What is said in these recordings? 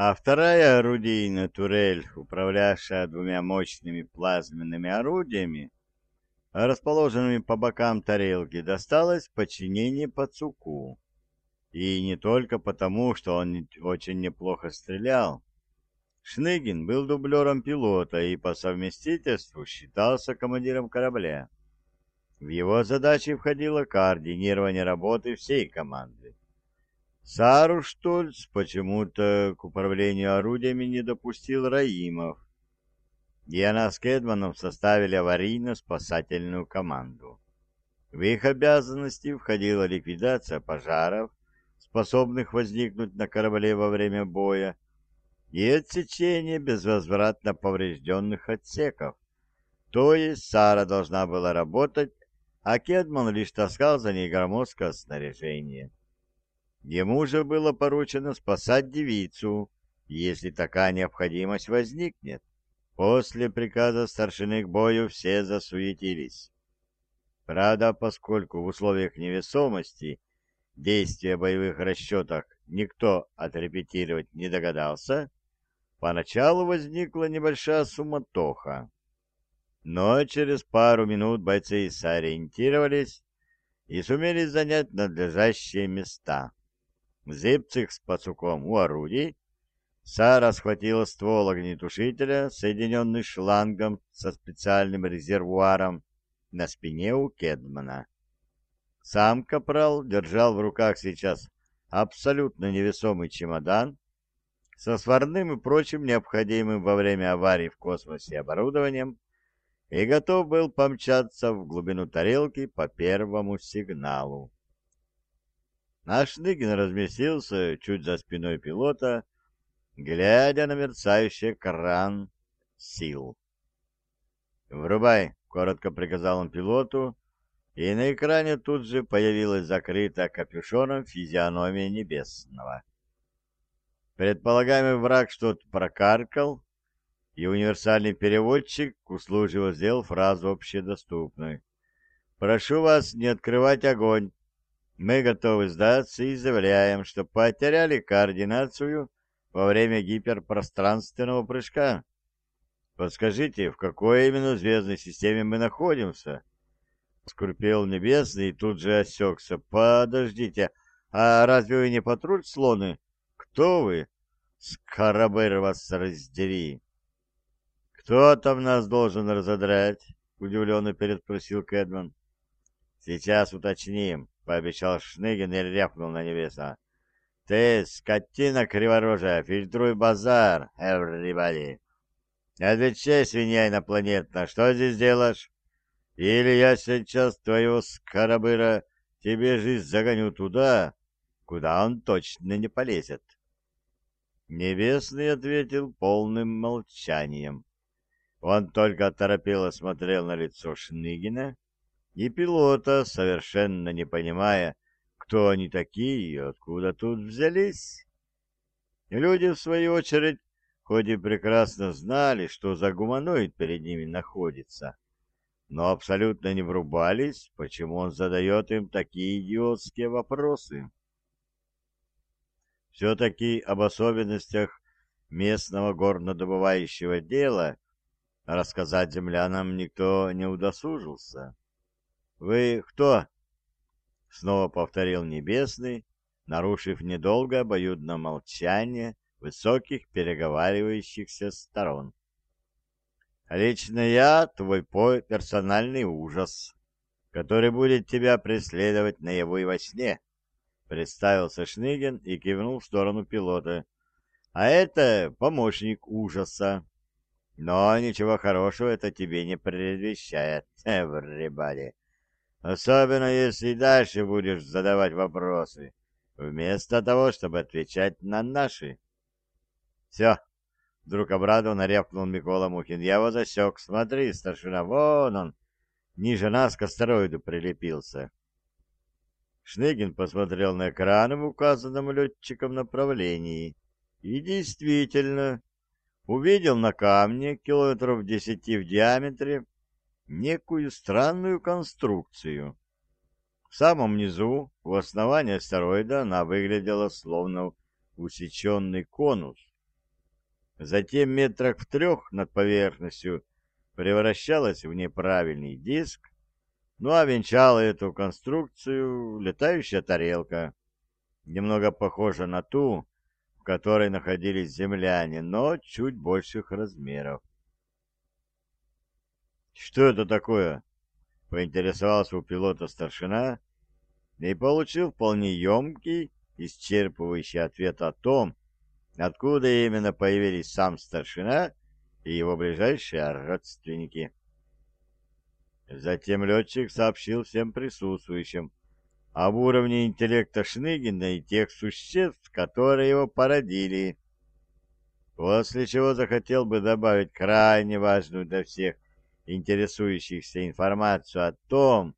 а вторая орудийная турель, управлявшая двумя мощными плазменными орудиями, расположенными по бокам тарелки, досталась в подчинение Пацуку. И не только потому, что он очень неплохо стрелял. Шныгин был дублером пилота и по совместительству считался командиром корабля. В его задачи входило координирование работы всей команды. Сару Штольц почему-то к управлению орудиями не допустил Раимов, и она с Кедманом составили аварийно-спасательную команду. В их обязанности входила ликвидация пожаров, способных возникнуть на корабле во время боя, и отсечение безвозвратно поврежденных отсеков. То есть Сара должна была работать, а Кедман лишь таскал за ней громоздкое снаряжение. Ему же было поручено спасать девицу, если такая необходимость возникнет. После приказа старшины к бою все засуетились. Правда, поскольку в условиях невесомости действия боевых расчетах никто отрепетировать не догадался, поначалу возникла небольшая суматоха. Но через пару минут бойцы сориентировались и сумели занять надлежащие места. Зыбцих с пацуком у орудий, Сара схватила ствол огнетушителя, соединенный шлангом со специальным резервуаром на спине у Кедмана. Сам капрал держал в руках сейчас абсолютно невесомый чемодан со сварным и прочим необходимым во время аварии в космосе оборудованием и готов был помчаться в глубину тарелки по первому сигналу. Наш Ныгин разместился чуть за спиной пилота, глядя на мерцающий кран сил. «Врубай!» — коротко приказал он пилоту, и на экране тут же появилась закрытая капюшоном физиономия Небесного. Предполагаемый враг что-то прокаркал, и универсальный переводчик услужливо сделал фразу общедоступной. «Прошу вас не открывать огонь. Мы готовы сдаться и заявляем, что потеряли координацию во время гиперпространственного прыжка. Подскажите, в какой именно звездной системе мы находимся?» скрипел небесный и тут же осекся. «Подождите, а разве вы не патруль слоны? Кто вы? Скоробыр вас раздери!» «Кто там нас должен разодрать?» — удивленно переспросил Кэдман. «Сейчас уточним», — пообещал Шныгин и рявкнул на небеса. «Ты, скотина криворожая, фильтруй базар, everybody! Отвечай, свинья инопланетная, что здесь делаешь?» Или я сейчас твоего скоробыра тебе жизнь загоню туда, куда он точно не полезет. Небесный ответил полным молчанием. Он только торопело смотрел на лицо Шныгина и пилота, совершенно не понимая, кто они такие и откуда тут взялись. Люди, в свою очередь, хоть и прекрасно знали, что за гуманоид перед ними находится, но абсолютно не врубались, почему он задает им такие идиотские вопросы. Все-таки об особенностях местного горнодобывающего дела рассказать землянам никто не удосужился. «Вы кто?» — снова повторил Небесный, нарушив недолго обоюдное молчание высоких переговаривающихся сторон. Лично я твой персональный ужас, который будет тебя преследовать наяву и во сне, — представился Шныгин и кивнул в сторону пилота. А это помощник ужаса. Но ничего хорошего это тебе не предвещает, everybody. Особенно если дальше будешь задавать вопросы, вместо того, чтобы отвечать на наши. Все, Вдруг обрадованно рявкнул Микола Мухин. Я его засек. Смотри, старшина, вон он. Ниже нас к астероиду прилепился. Шныгин посмотрел на экран в указанном летчиком направлении. И действительно, увидел на камне километров десяти в диаметре некую странную конструкцию. В самом низу, у основания астероида, она выглядела словно усеченный конус затем метрах в трех над поверхностью превращалась в неправильный диск, ну а венчала эту конструкцию летающая тарелка, немного похожа на ту, в которой находились земляне, но чуть больших размеров. «Что это такое?» — поинтересовался у пилота старшина и получил вполне емкий, исчерпывающий ответ о том, откуда именно появились сам старшина и его ближайшие родственники. Затем летчик сообщил всем присутствующим об уровне интеллекта Шныгина и тех существ, которые его породили, после чего захотел бы добавить крайне важную для всех интересующихся информацию о том,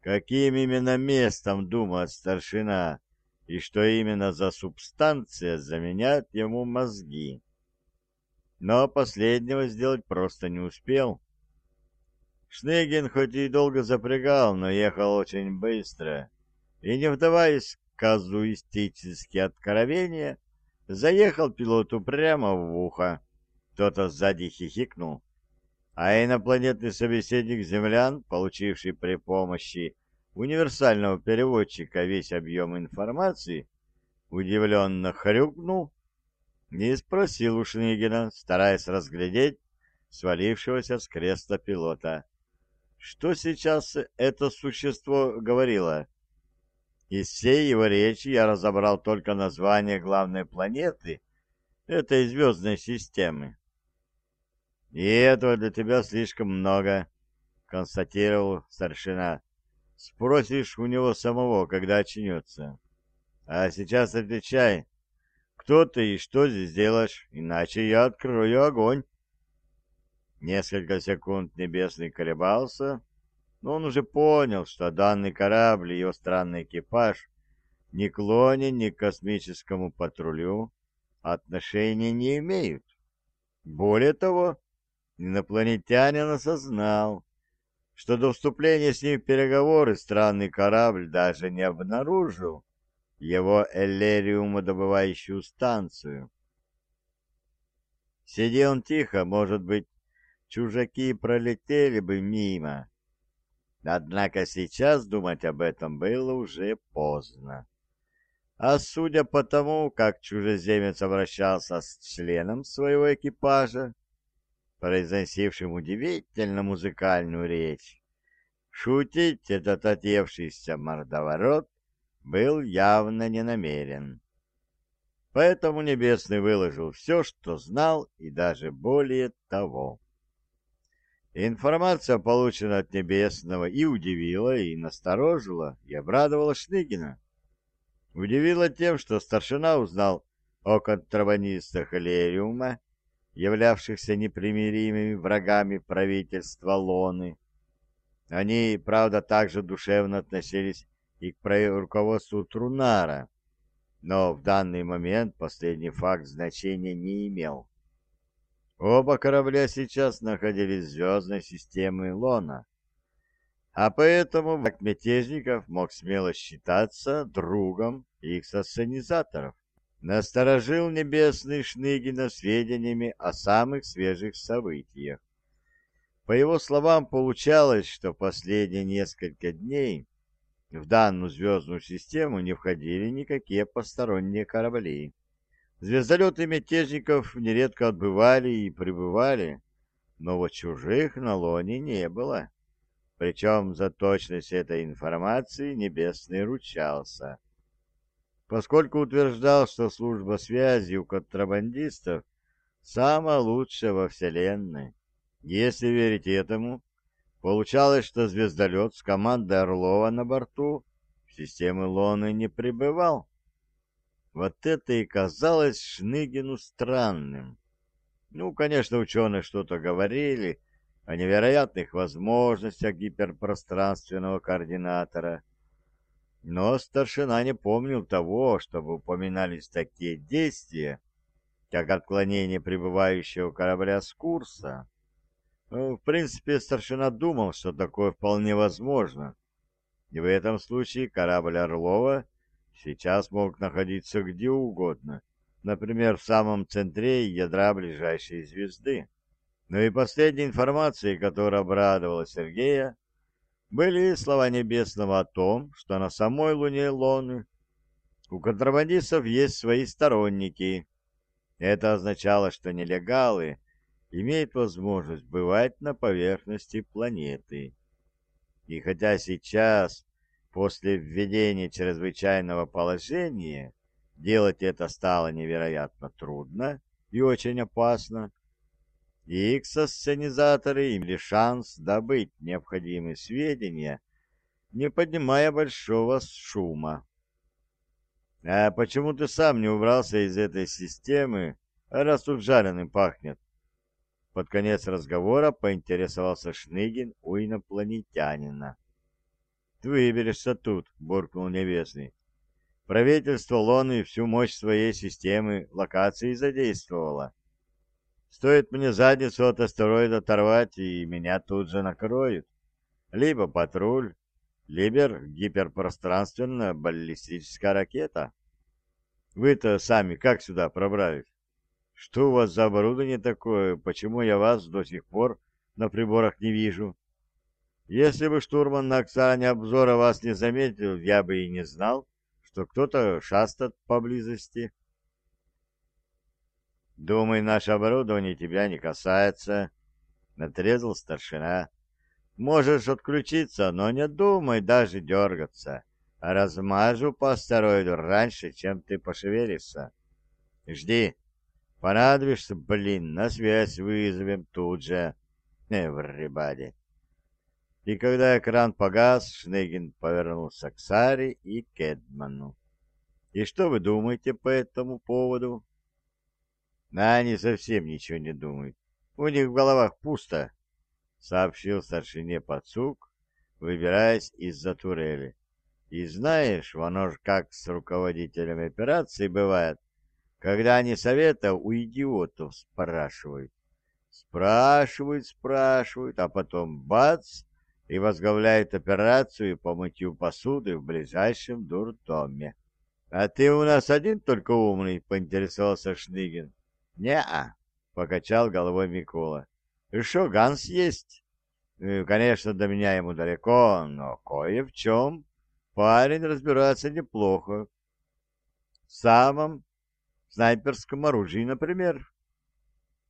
каким именно местом думает старшина и что именно за субстанция заменяет ему мозги. Но последнего сделать просто не успел. Шнегин хоть и долго запрягал, но ехал очень быстро, и, не вдаваясь в казуистические откровения, заехал пилоту прямо в ухо. Кто-то сзади хихикнул, а инопланетный собеседник землян, получивший при помощи универсального переводчика весь объем информации, удивленно хрюкнул и спросил у Шнигина, стараясь разглядеть свалившегося с креста пилота. Что сейчас это существо говорило? Из всей его речи я разобрал только название главной планеты этой звездной системы. «И этого для тебя слишком много», — констатировал старшина. «Спросишь у него самого, когда очнется. А сейчас отвечай, кто ты и что здесь делаешь, иначе я открою огонь». Несколько секунд Небесный колебался, но он уже понял, что данный корабль и его странный экипаж ни к Лоне, ни к космическому патрулю отношения не имеют. Более того, инопланетянин осознал, что до вступления с ним в переговоры странный корабль даже не обнаружил его эллериумодобывающую станцию. Сидел он тихо, может быть, чужаки пролетели бы мимо. Однако сейчас думать об этом было уже поздно. А судя по тому, как чужеземец обращался с членом своего экипажа, произносившим удивительно музыкальную речь, шутить этот отъевшийся мордоворот был явно не намерен. Поэтому Небесный выложил все, что знал, и даже более того. Информация, полученная от Небесного, и удивила, и насторожила, и обрадовала Шныгина. Удивила тем, что старшина узнал о контрабандистах Лериума, являвшихся непримиримыми врагами правительства Лоны. Они, правда, также душевно относились и к руководству Трунара, но в данный момент последний факт значения не имел. Оба корабля сейчас находились в звездной системе Лона, а поэтому враг мятежников мог смело считаться другом их сосценизаторов. Насторожил небесный Шныгина сведениями о самых свежих событиях. По его словам, получалось, что последние несколько дней в данную звездную систему не входили никакие посторонние корабли. Звездолеты мятежников нередко отбывали и прибывали, но вот чужих на лоне не было. Причем за точность этой информации Небесный ручался. Поскольку утверждал, что служба связи у контрабандистов самая лучшая во Вселенной. Если верить этому, получалось, что звездолет с командой Орлова на борту в системы Лоны не прибывал. Вот это и казалось Шныгину странным. Ну, конечно, ученые что-то говорили о невероятных возможностях гиперпространственного координатора, но старшина не помнил того, чтобы упоминались такие действия, как отклонение прибывающего корабля с курса. Ну, в принципе, старшина думал, что такое вполне возможно, и в этом случае корабль Орлова сейчас мог находиться где угодно, например, в самом центре ядра ближайшей звезды. Но и последней информацией, которая обрадовала Сергея, были слова Небесного о том, что на самой Луне Лоны у контрабандистов есть свои сторонники. Это означало, что нелегалы имеют возможность бывать на поверхности планеты. И хотя сейчас, после введения чрезвычайного положения, делать это стало невероятно трудно и очень опасно, Икс-ассенизаторы имели шанс добыть необходимые сведения, не поднимая большого шума. «А почему ты сам не убрался из этой системы, раз тут жареным пахнет?» Под конец разговора поинтересовался Шныгин у инопланетянина. «Ты выберешься тут», — буркнул Небесный. «Правительство Лоны всю мощь своей системы локации задействовало. Стоит мне задницу от астероида оторвать, и меня тут же накроют. Либо патруль, либо гиперпространственная баллистическая ракета. Вы-то сами как сюда пробрались? Что у вас за оборудование такое? Почему я вас до сих пор на приборах не вижу? Если бы штурман на оксане обзора вас не заметил, я бы и не знал, что кто-то шастает поблизости. «Думай, наше оборудование тебя не касается», — отрезал старшина. «Можешь отключиться, но не думай даже дергаться. Размажу по астероиду раньше, чем ты пошевелишься. Жди. Понадобишься, блин, на связь вызовем тут же. Everybody». И когда экран погас, Шнегин повернулся к Саре и Кедману. «И что вы думаете по этому поводу?» А они совсем ничего не думают. У них в головах пусто, — сообщил старшине Пацук, выбираясь из-за турели. И знаешь, оно ж как с руководителями операции бывает, когда они совета у идиотов спрашивают. Спрашивают, спрашивают, а потом бац, и возглавляет операцию по мытью посуды в ближайшем дурдоме. — А ты у нас один только умный, — поинтересовался Шныгин. «Не-а», — покачал головой Микола. «Еще Ганс есть. Ну, конечно, до меня ему далеко, но кое в чем парень разбирается неплохо. В самом снайперском оружии, например.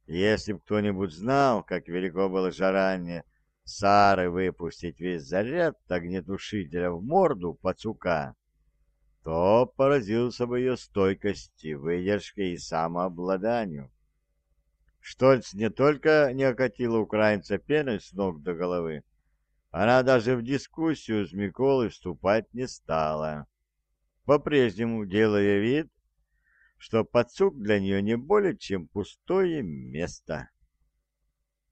Если б кто-нибудь знал, как велико было жарание Сары выпустить весь заряд огнетушителя в морду пацука, то поразился бы ее стойкости, выдержке и самообладанию. Штольц не только не окатила украинца пеной с ног до головы, она даже в дискуссию с Миколой вступать не стала, по-прежнему делая вид, что подсук для нее не более чем пустое место.